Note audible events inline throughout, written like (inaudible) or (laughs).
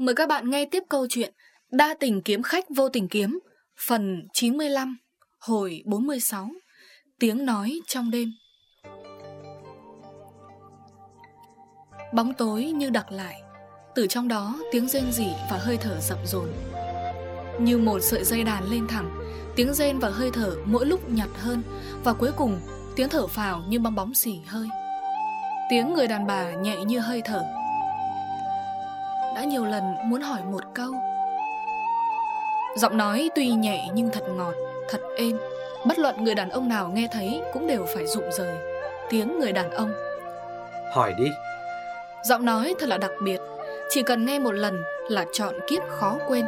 Mời các bạn nghe tiếp câu chuyện Đa tình kiếm khách vô tình kiếm, Phần 95 Hồi 46 Tiếng nói trong đêm. Bóng tối như đặc lại, Từ trong đó tiếng rên rỉ và hơi thở rậm rồn. Như một sợi dây đàn lên thẳng, Tiếng rên và hơi thở mỗi lúc nhặt hơn Và cuối cùng, tiếng thở phào như bong bóng xỉ hơi. Tiếng người đàn bà nhẹ như hơi thở đã nhiều lần muốn hỏi một câu. Giọng nói tuy nhẹ nhưng thật ngọt, thật êm. Bất luận người đàn ông nào nghe thấy cũng đều phải rụng rời. Tiếng người đàn ông. Hỏi đi. Giọng nói thật là đặc biệt. Chỉ cần nghe một lần là chọn kiếp khó quên.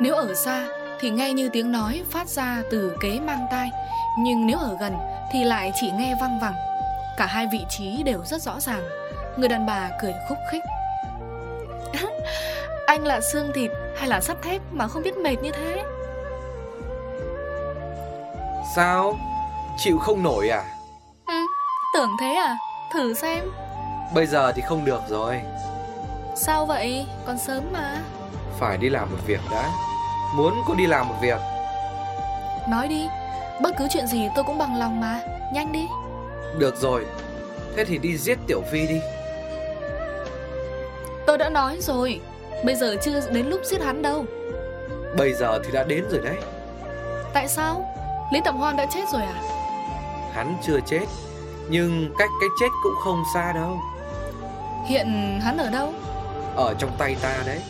Nếu ở xa thì nghe như tiếng nói phát ra từ kế mang tai. Nhưng nếu ở gần thì lại chỉ nghe văng vẳng. Cả hai vị trí đều rất rõ ràng. Người đàn bà cười khúc khích Anh là xương thịt hay là sắt thép mà không biết mệt như thế? Sao? Chịu không nổi à? Ừ, tưởng thế à? Thử xem. Bây giờ thì không được rồi. Sao vậy? Còn sớm mà. Phải đi làm một việc đã. Muốn có đi làm một việc. Nói đi. Bất cứ chuyện gì tôi cũng bằng lòng mà. Nhanh đi. Được rồi. Thế thì đi giết Tiểu Phi đi Tôi đã nói rồi Bây giờ chưa đến lúc giết hắn đâu Bây giờ thì đã đến rồi đấy Tại sao? Lý Tầm Hoan đã chết rồi à? Hắn chưa chết Nhưng cách cái chết cũng không xa đâu Hiện hắn ở đâu? Ở trong tay ta đấy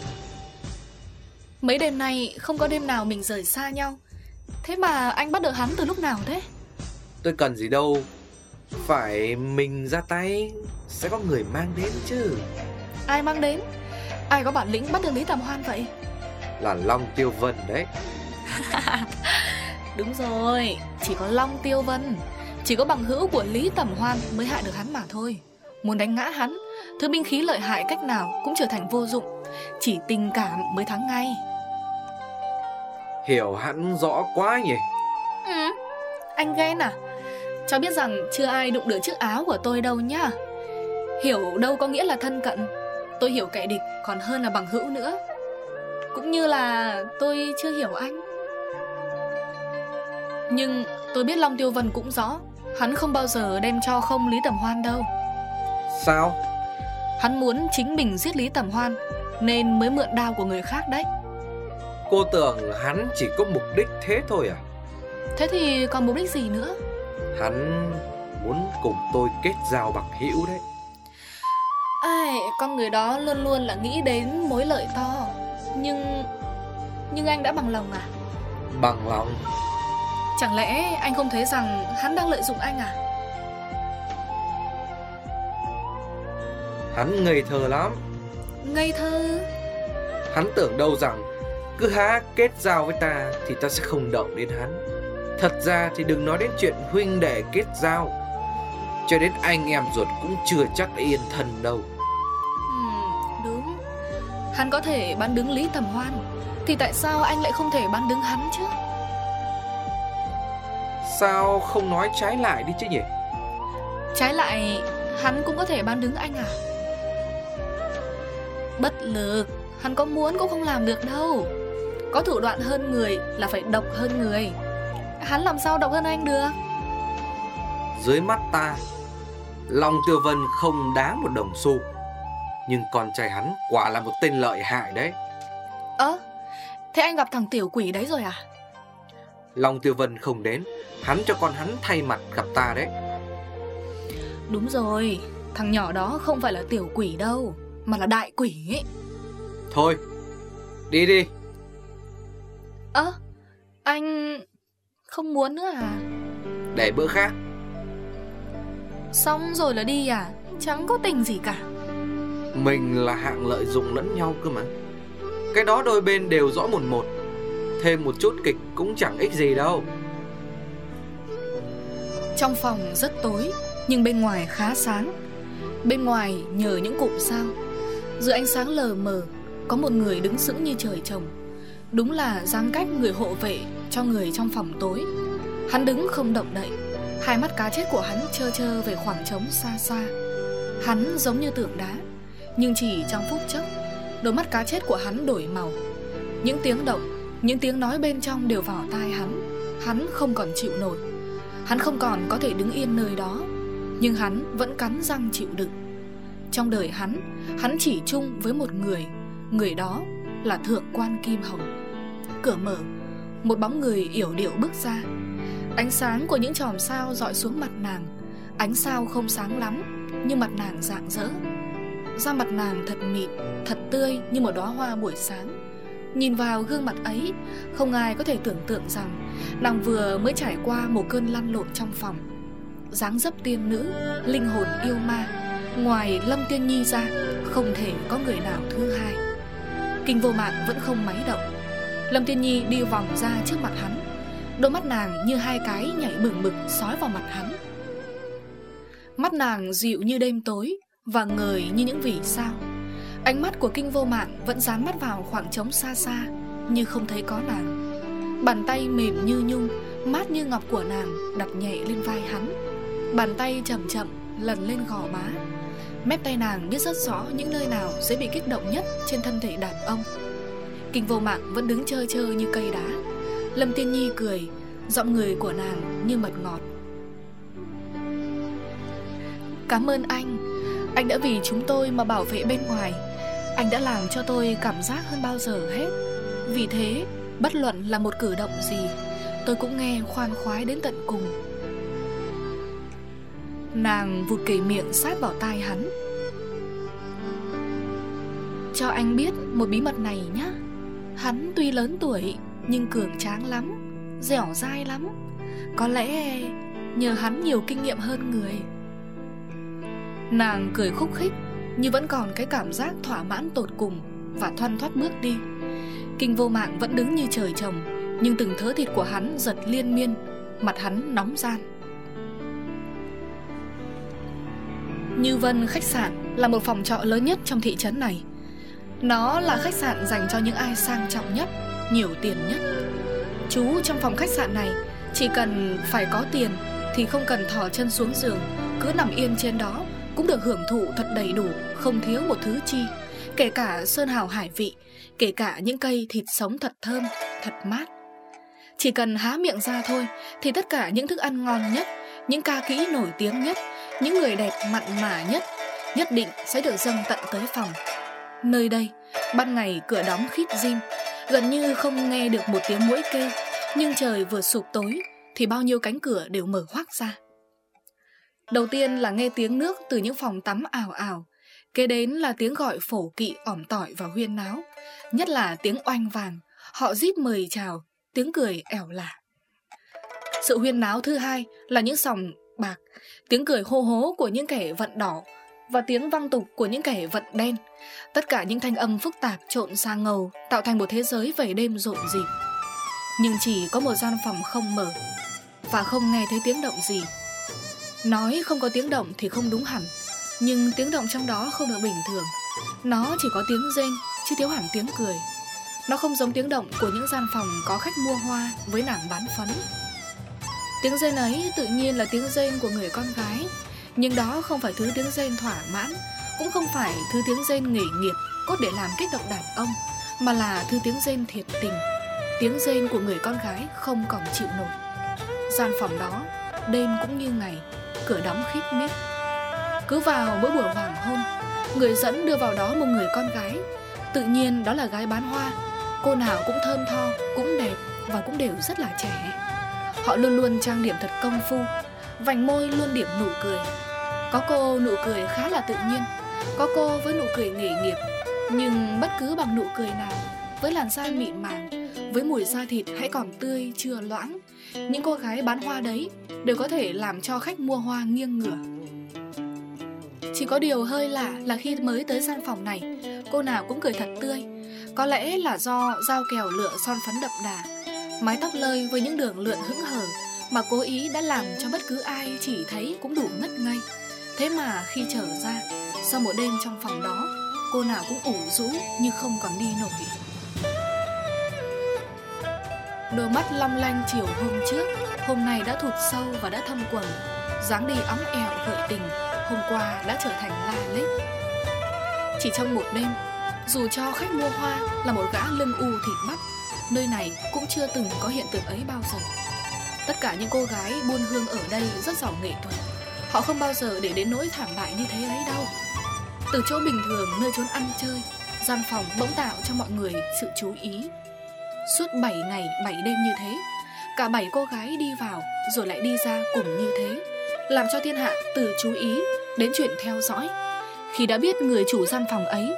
Mấy đêm nay không có đêm nào mình rời xa nhau Thế mà anh bắt được hắn từ lúc nào thế? Tôi cần gì đâu Phải mình ra tay Sẽ có người mang đến chứ Ai mang đến? Ai có bản lĩnh bắt được Lý Tầm Hoan vậy? Là Long Tiêu Vân đấy. (laughs) Đúng rồi, chỉ có Long Tiêu Vân. Chỉ có bằng hữu của Lý Tầm Hoan mới hại được hắn mà thôi. Muốn đánh ngã hắn Thứ binh khí lợi hại cách nào cũng trở thành vô dụng. Chỉ tình cảm mới thắng ngay. Hiểu hắn rõ quá nhỉ? Ừ, Anh ghen à? Cháu biết rằng chưa ai đụng được chiếc áo của tôi đâu nhá. Hiểu đâu có nghĩa là thân cận Tôi hiểu kẻ địch còn hơn là bằng hữu nữa Cũng như là tôi chưa hiểu anh Nhưng tôi biết Long Tiêu Vân cũng rõ Hắn không bao giờ đem cho không Lý Tầm Hoan đâu Sao? Hắn muốn chính mình giết Lý Tầm Hoan Nên mới mượn đao của người khác đấy Cô tưởng hắn chỉ có mục đích thế thôi à? Thế thì còn mục đích gì nữa? Hắn muốn cùng tôi kết giao bằng hữu đấy Ai, con người đó luôn luôn là nghĩ đến mối lợi to. Nhưng... Nhưng anh đã bằng lòng à? Bằng lòng. Chẳng lẽ anh không thấy rằng hắn đang lợi dụng anh à? Hắn ngây thơ lắm. Ngây thơ? Hắn tưởng đâu rằng Cứ há kết giao với ta Thì ta sẽ không động đến hắn. Thật ra thì đừng nói đến chuyện huynh đệ kết giao. Cho đến anh em ruột cũng chưa chắc yên thân đâu Hắn có thể bán đứng Lý Tầm Hoan Thì tại sao anh lại không thể bán đứng hắn chứ? Sao không nói trái lại đi chứ nhỉ? Trái lại Hắn cũng có thể bán đứng anh à? Bất lực Hắn có muốn cũng không làm được đâu. Có thủ đoạn hơn người là phải độc hơn người. Hắn làm sao độc hơn anh được? Dưới mắt ta Long Tiêu Vân không đáng một đồng xu nhưng con trai hắn quả là một tên lợi hại đấy. Ơ à, Thế anh gặp thằng tiểu quỷ đấy rồi à? Long Tiêu Vân không đến Hắn cho con hắn thay mặt gặp ta đấy. Đúng rồi Thằng nhỏ đó không phải là tiểu quỷ đâu Mà là đại quỷ ấy. Thôi Đi đi. Ơ à, Anh Không muốn nữa à? Để bữa khác. Xong rồi là đi à Chẳng có tình gì cả mình là hạng lợi dụng lẫn nhau cơ mà. Cái đó đôi bên đều rõ một một. Thêm một chút kịch cũng chẳng ích gì đâu. Trong phòng rất tối, Nhưng bên ngoài khá sáng. Bên ngoài nhờ những cụm sao. Giữa ánh sáng lờ mờ, Có một người đứng sững như trời trồng. Đúng là giang cách người hộ vệ Cho người trong phòng tối. Hắn đứng không động đậy, Hai mắt cá chết của hắn trơ trơ về khoảng trống xa xa. Hắn giống như tượng đá nhưng chỉ trong phút chốc, Đôi mắt cá chết của hắn đổi màu. Những tiếng động, Những tiếng nói bên trong đều vào tai hắn. Hắn không còn chịu nổi. Hắn không còn có thể đứng yên nơi đó. Nhưng hắn vẫn cắn răng chịu đựng. Trong đời hắn Hắn chỉ chung với một người. Người đó là Thượng quan Kim Hồng. Cửa mở, Một bóng người yểu điệu bước ra. Ánh sáng của những chòm sao dọi xuống mặt nàng. Ánh sao không sáng lắm, Nhưng mặt nàng rạng rỡ. Da mặt nàng thật mịn, Thật tươi như một đóa hoa buổi sáng. Nhìn vào gương mặt ấy, Không ai có thể tưởng tượng rằng Nàng vừa mới trải qua một cơn lăn lộn trong phòng. Dáng dấp tiên nữ, Linh hồn yêu ma, Ngoài Lâm Tiên Nhi ra, Không thể có người nào thứ hai. Kinh vô mạng vẫn không máy động. Lâm Tiên Nhi đi vòng ra trước mặt hắn. Đôi mắt nàng như hai cái nhảy bừng bực sói vào mặt hắn. Mắt nàng dịu như đêm tối và người như những vì sao. Ánh mắt của kinh vô mạng vẫn dán mắt vào khoảng trống xa xa, Như không thấy có nàng. Bàn tay mềm như nhung, Mát như ngọc của nàng đặt nhẹ lên vai hắn. Bàn tay chậm chậm, lần lên gò má. Mép tay nàng biết rất rõ những nơi nào dễ bị kích động nhất trên thân thể đàn ông. Kinh vô mạng vẫn đứng chơi chơi như cây đá. Lâm Tiên Nhi cười, Giọng người của nàng như mật ngọt. Cảm ơn anh anh đã vì chúng tôi mà bảo vệ bên ngoài. Anh đã làm cho tôi cảm giác hơn bao giờ hết. Vì thế, Bất luận là một cử động gì, Tôi cũng nghe khoan khoái đến tận cùng. Nàng vụt kể miệng sát vào tai hắn. Cho anh biết một bí mật này nhé Hắn tuy lớn tuổi, Nhưng cường tráng lắm, Dẻo dai lắm. Có lẽ nhờ hắn nhiều kinh nghiệm hơn người. Nàng cười khúc khích Nhưng vẫn còn cái cảm giác thỏa mãn tột cùng Và thoăn thoát bước đi. Kinh vô mạng vẫn đứng như trời trồng Nhưng từng thớ thịt của hắn giật liên miên Mặt hắn nóng gian. Như Vân khách sạn là một phòng trọ lớn nhất trong thị trấn này. Nó là khách sạn dành cho những ai sang trọng nhất, nhiều tiền nhất. Chú trong phòng khách sạn này chỉ cần phải có tiền thì không cần thò chân xuống giường Cứ nằm yên trên đó cũng được hưởng thụ thật đầy đủ, không thiếu một thứ chi Kể cả sơn hào hải vị, kể cả những cây thịt sống thật thơm, thật mát Chỉ cần há miệng ra thôi thì tất cả những thức ăn ngon nhất, những ca kỹ nổi tiếng nhất những người đẹp mặn mà nhất nhất định sẽ được dâng tận tới phòng. Nơi đây, ban ngày cửa đóng khít dim, gần như không nghe được một tiếng mũi kêu, nhưng trời vừa sụp tối thì bao nhiêu cánh cửa đều mở hoác ra. Đầu tiên là nghe tiếng nước từ những phòng tắm ảo ảo, kế đến là tiếng gọi phổ kỵ ỏm tỏi và huyên náo, nhất là tiếng oanh vàng, họ díp mời chào, tiếng cười ẻo lả. Sự huyên náo thứ hai là những sòng bạc, tiếng cười hô hố của những kẻ vận đỏ và tiếng văng tục của những kẻ vận đen. Tất cả những thanh âm phức tạp trộn sang ngầu tạo thành một thế giới về đêm rộn rịp. Nhưng chỉ có một gian phòng không mở và không nghe thấy tiếng động gì. Nói không có tiếng động thì không đúng hẳn, nhưng tiếng động trong đó không được bình thường. Nó chỉ có tiếng rên chứ thiếu hẳn tiếng cười. Nó không giống tiếng động của những gian phòng có khách mua hoa với nàng bán phấn. Tiếng rên ấy tự nhiên là tiếng rên của người con gái Nhưng đó không phải thứ tiếng rên thỏa mãn Cũng không phải thứ tiếng rên nghỉ nghiệp Cốt để làm kích động đàn ông Mà là thứ tiếng rên thiệt tình Tiếng rên của người con gái không còn chịu nổi Gian phòng đó Đêm cũng như ngày Cửa đóng khít mít. Cứ vào mỗi buổi hoàng hôn Người dẫn đưa vào đó một người con gái. Tự nhiên đó là gái bán hoa. Cô nào cũng thơm tho, cũng đẹp Và cũng đều rất là trẻ. Họ luôn luôn trang điểm thật công phu Vành môi luôn điểm nụ cười. Có cô nụ cười khá là tự nhiên Có cô với nụ cười nghề nghiệp. Nhưng bất cứ bằng nụ cười nào Với làn da mịn màng Với mùi da thịt hãy còn tươi chưa loãng Những cô gái bán hoa đấy Đều có thể làm cho khách mua hoa nghiêng ngửa. Chỉ có điều hơi lạ là khi mới tới gian phòng này, Cô nào cũng cười thật tươi. Có lẽ là do dao kèo lựa son phấn đậm đà, Mái tóc lơi với những đường lượn hững hờ Mà cố ý đã làm cho bất cứ ai chỉ thấy cũng đủ ngất ngây. Thế mà khi trở ra, Sau một đêm trong phòng đó, Cô nào cũng ủ rũ như không còn đi nổi. Đôi mắt long lanh chiều hôm trước Hôm nay đã thụt sâu và đã thâm quầng. Dáng đi óng ẹo gợi tình, Hôm qua đã trở thành la lết. Chỉ trong một đêm, Dù cho khách mua hoa là một gã lưng u thịt mắt Nơi này cũng chưa từng có hiện tượng ấy bao giờ. Tất cả những cô gái buôn hương ở đây rất giỏi nghệ thuật. Họ không bao giờ để đến nỗi thảm bại như thế ấy đâu. Từ chỗ bình thường nơi trốn ăn chơi, Gian phòng bỗng tạo cho mọi người sự chú ý. Suốt 7 ngày 7 đêm như thế Cả bảy cô gái đi vào, rồi lại đi ra cùng như thế. Làm cho thiên hạ từ chú ý, đến chuyện theo dõi. Khi đã biết người chủ gian phòng ấy,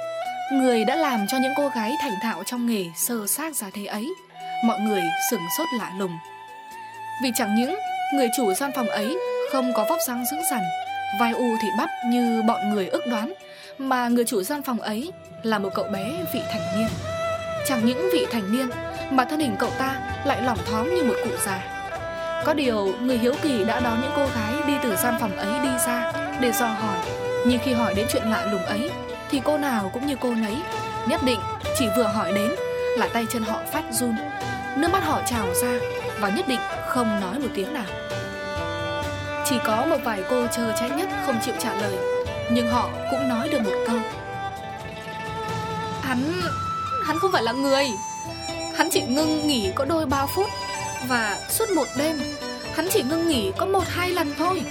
Người đã làm cho những cô gái thành thạo trong nghề sơ xác ra thế ấy, Mọi người sửng sốt lạ lùng. Vì chẳng những người chủ gian phòng ấy không có vóc dáng dữ dằn, Vai u thì bắp như bọn người ước đoán, Mà người chủ gian phòng ấy là một cậu bé vị thành niên. Chẳng những vị thành niên mà thân hình cậu ta lại lỏng thóm như một cụ già. Có điều, người hiếu kỳ đã đón những cô gái đi từ gian phòng ấy đi ra để dò hỏi. Nhưng khi hỏi đến chuyện lạ lùng ấy, thì cô nào cũng như cô nấy, Nhất định chỉ vừa hỏi đến là tay chân họ phát run, Nước mắt họ trào ra và nhất định không nói một tiếng nào. Chỉ có một vài cô chờ trái nhất không chịu trả lời, Nhưng họ cũng nói được một câu. Hắn... hắn không phải là người. Hắn chỉ ngưng nghỉ có đôi ba phút Và suốt một đêm, Hắn chỉ ngưng nghỉ có một hai lần thôi.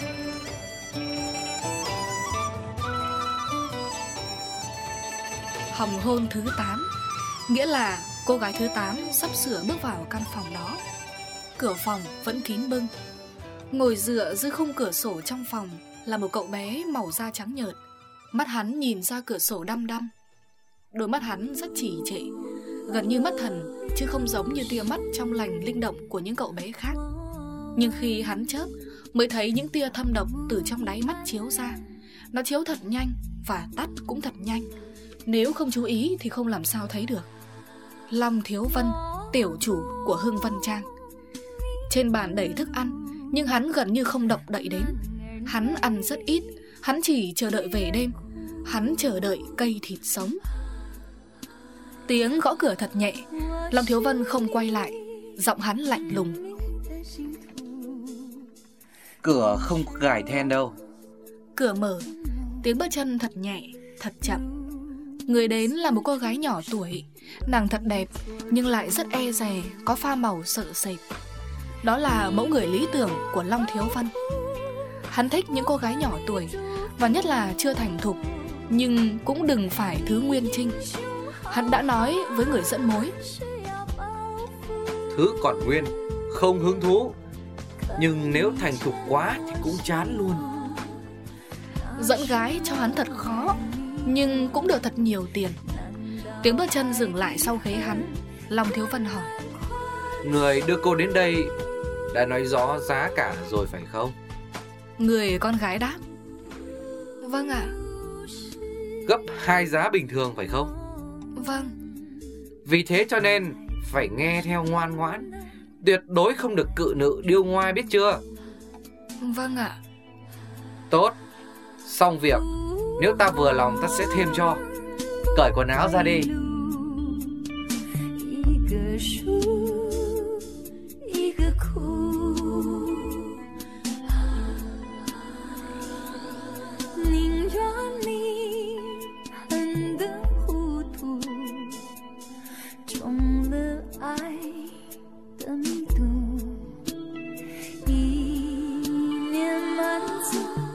Hồng hôn thứ 8 Nghĩa là cô gái thứ 8 sắp sửa bước vào căn phòng đó. Cửa phòng vẫn kín bưng. Ngồi dựa dưới khung cửa sổ trong phòng Là một cậu bé màu da trắng nhợt. Mắt hắn nhìn ra cửa sổ đăm đăm. Đôi mắt hắn rất chỉ trệ. Gần như mất thần, Chứ không giống như tia mắt trong lành linh động của những cậu bé khác. Nhưng khi hắn chớp, Mới thấy những tia thâm độc từ trong đáy mắt chiếu ra. Nó chiếu thật nhanh Và tắt cũng thật nhanh. Nếu không chú ý thì không làm sao thấy được. Long Thiếu Vân, Tiểu chủ của Hưng Vân Trang. Trên bàn đầy thức ăn, Nhưng hắn gần như không động đậy đến. Hắn ăn rất ít, Hắn chỉ chờ đợi về đêm. Hắn chờ đợi cây thịt sống. Tiếng gõ cửa thật nhẹ. Long Thiếu Vân không quay lại Giọng hắn lạnh lùng. Cửa không gài then đâu. Cửa mở Tiếng bước chân thật nhẹ, thật chậm. Người đến là một cô gái nhỏ tuổi. Nàng thật đẹp Nhưng lại rất e dè Có pha màu sợ sệt. Đó là mẫu người lý tưởng của Long Thiếu Văn Hắn thích những cô gái nhỏ tuổi Và nhất là chưa thành thục Nhưng cũng đừng phải thứ nguyên trinh Hắn đã nói với người dẫn mối. Thứ còn nguyên Không hứng thú. Nhưng nếu thành thục quá thì cũng chán luôn. Dẫn gái cho hắn thật khó nhưng cũng được thật nhiều tiền. Tiếng bước chân dừng lại sau ghế hắn Long Thiếu Vân hỏi. Người đưa cô đến đây Đã nói rõ giá cả rồi phải không? Người con gái đáp. Vâng ạ. Gấp hai giá bình thường phải không Vâng. Vì thế cho nên Phải nghe theo ngoan ngoãn. Tuyệt đối không được cự nữ điêu ngoai biết chưa? Vâng ạ. Tốt. Xong việc. Nếu ta vừa lòng ta sẽ thêm cho. Cởi quần áo ra đi us.